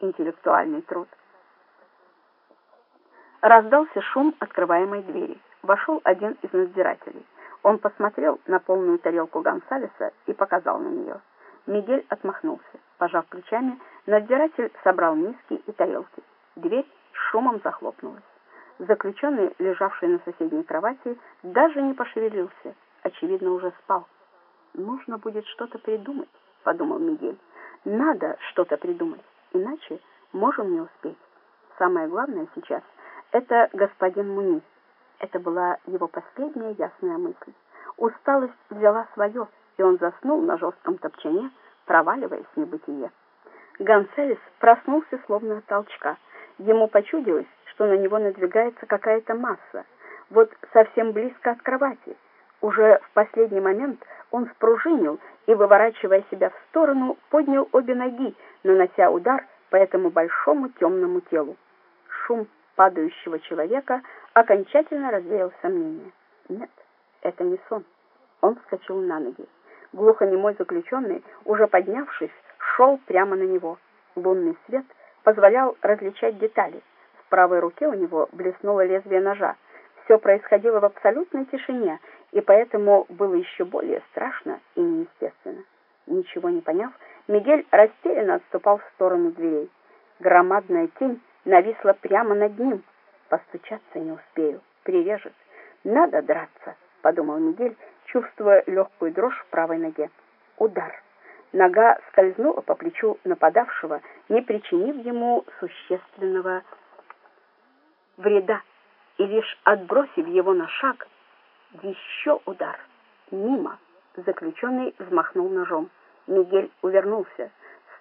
интеллектуальный труд. Раздался шум открываемой двери. Вошел один из надзирателей. Он посмотрел на полную тарелку Гонсалеса и показал на нее. Мигель отмахнулся. Пожав плечами, надзиратель собрал миски и тарелки. Дверь шумом захлопнулась. Заключенный, лежавший на соседней кровати, даже не пошевелился. Очевидно, уже спал. «Нужно будет что-то придумать», — подумал Мигель. «Надо что-то придумать, иначе можем не успеть. Самое главное сейчас — это господин Муни». Это была его последняя ясная мысль. Усталость взяла свое, и он заснул на жестком топчане, проваливаясь в небытие. Гонсалес проснулся словно от толчка. Ему почудилось, что на него надвигается какая-то масса. Вот совсем близко от кровати. Уже в последний момент он спружинил и, выворачивая себя в сторону, поднял обе ноги, нанося удар по этому большому темному телу. Шум падающего человека окончательно развеял сомнения. Нет, это не сон. Он вскочил на ноги. Глухонемой заключенный, уже поднявшись, шел прямо на него. Лунный свет позволял различать детали. В правой руке у него блеснуло лезвие ножа. Все происходило в абсолютной тишине, и поэтому было еще более страшно и неестественно. Ничего не поняв, Мигель растерянно отступал в сторону дверей. Громадная тень нависла прямо над ним. Постучаться не успею, прирежет. Надо драться, подумал Мигель, чувствуя легкую дрожь в правой ноге. Удар. Нога скользнула по плечу нападавшего, не причинив ему существенного вреда, и лишь отбросив его на шаг, еще удар. Мимо. Заключенный взмахнул ножом. Мигель увернулся.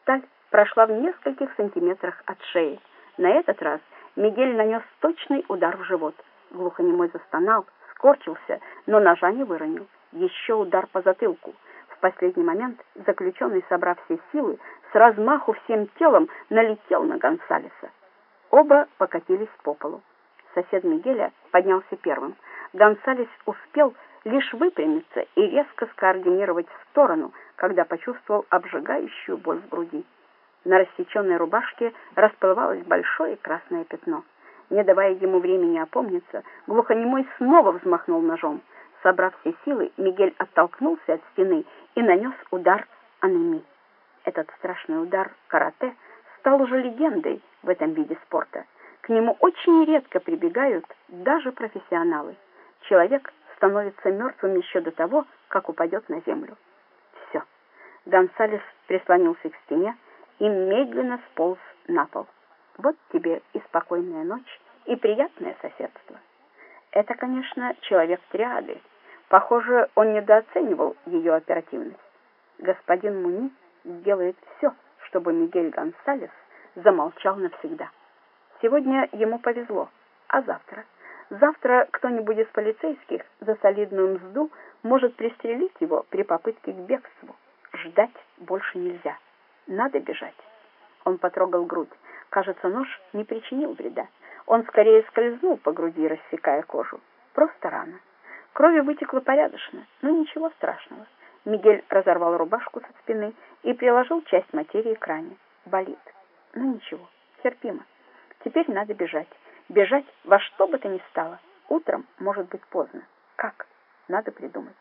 Сталь прошла в нескольких сантиметрах от шеи. На этот раз Мигель нанес точный удар в живот. Глухонемой застонал, скорчился, но ножа не выронил. Еще удар по затылку. В последний момент заключенный, собрав все силы, с размаху всем телом налетел на Гонсалеса. Оба покатились по полу. Сосед Мигеля поднялся первым. Гонсалес успел лишь выпрямиться и резко скоординировать в сторону, когда почувствовал обжигающую боль в груди. На рассеченной рубашке расплывалось большое красное пятно. Не давая ему времени опомниться, глухонемой снова взмахнул ножом. Собрав все силы, Мигель оттолкнулся от стены и нанес удар анеми. Этот страшный удар карате стал уже легендой в этом виде спорта. К нему очень редко прибегают даже профессионалы. Человек становится мертвым еще до того, как упадет на землю. Все. Гонсалес прислонился к стене, и медленно сполз на пол. Вот тебе и спокойная ночь, и приятное соседство. Это, конечно, человек триады. Похоже, он недооценивал ее оперативность. Господин Муни сделает все, чтобы Мигель Гонсалес замолчал навсегда. Сегодня ему повезло, а завтра? Завтра кто-нибудь из полицейских за солидную мзду может пристрелить его при попытке к бегству. Ждать больше нельзя. Надо бежать. Он потрогал грудь. Кажется, нож не причинил вреда. Он скорее скользнул по груди, рассекая кожу. Просто рана. Крови вытекло порядочно, но ничего страшного. Мигель разорвал рубашку со спины и приложил часть материи к ране. Болит. Но ничего, терпимо. Теперь надо бежать. Бежать во что бы то ни стало. Утром может быть поздно. Как? Надо придумать.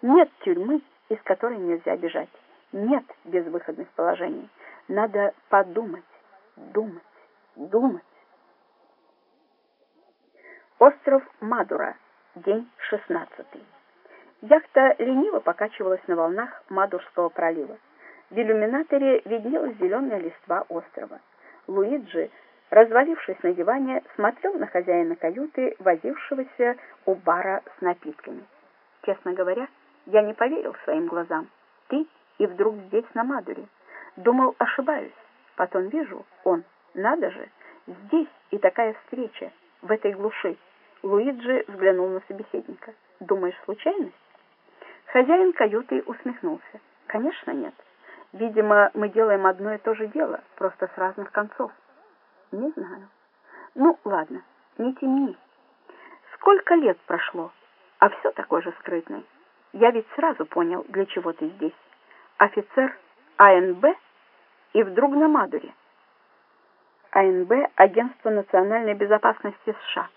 Нет тюрьмы, из которой нельзя бежать. Нет безвыходных положений. Надо подумать, думать, думать. Остров Мадура. День шестнадцатый. Яхта лениво покачивалась на волнах Мадурского пролива. В иллюминаторе виднелась зеленая листва острова. Луиджи, развалившись на диване, смотрел на хозяина каюты, возившегося у бара с напитками. Честно говоря, я не поверил своим глазам. Ты и вдруг здесь, на Мадуре. Думал, ошибаюсь. Потом вижу, он, надо же, здесь и такая встреча, в этой глуши. Луиджи взглянул на собеседника. Думаешь, случайность? Хозяин каюты усмехнулся. Конечно, нет. Видимо, мы делаем одно и то же дело, просто с разных концов. Не знаю. Ну, ладно, не темни. Сколько лет прошло, а все такой же скрытный. Я ведь сразу понял, для чего ты здесь офицер АНБ и вдруг на Мадуре. АНБ Агентства национальной безопасности США.